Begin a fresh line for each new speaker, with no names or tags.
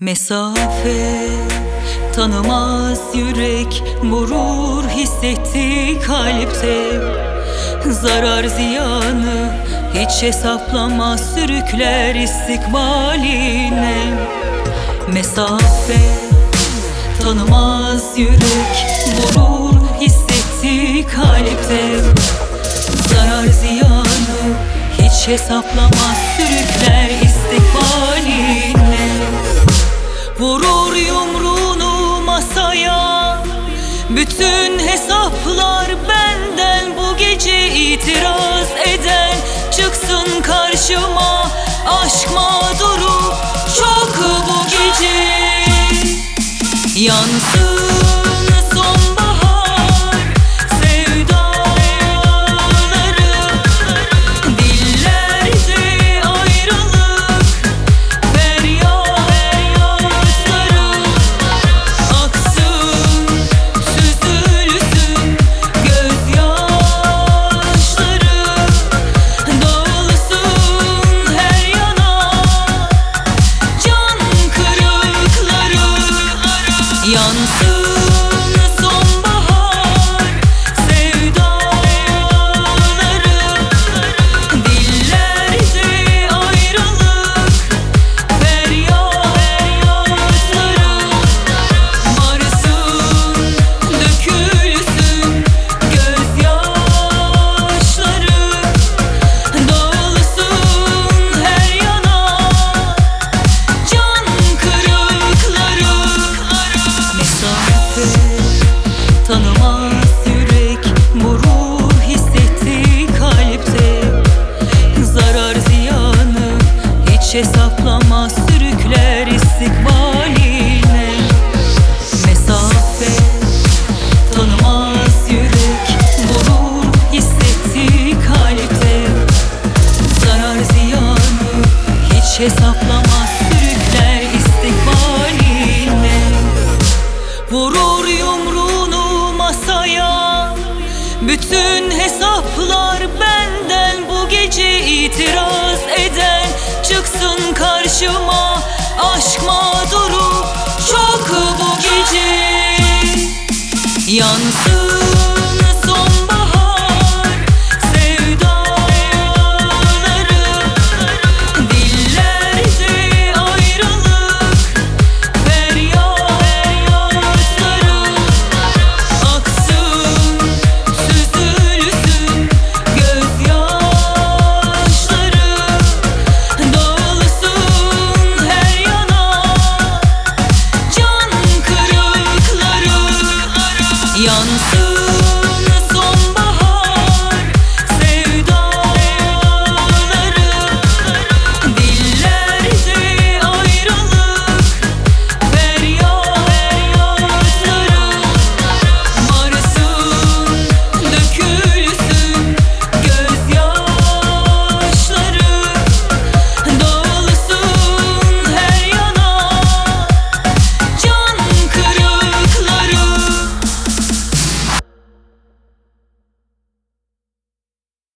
Mesafe tanımaz yürek Vurur hissetti kalpte. Zarar ziyanı hiç hesaplamaz Sürükler istikbaline. Mesafe tanımaz yürek Vurur hissetti kalpte. Zarar ziyanı hiç hesaplamaz Sürükler Bütün hesaplar benden Bu gece itiraz eden Çıksın karşıma Aşk mağduru Çok bu gece. Yansın hesaplamaz Sürükler istikbaline Vurur yumruğunu masaya. Bütün hesaplar benden Bu gece itiraz eden. Çıksın karşıma Aşk mağduru Çok bu gece. Yansın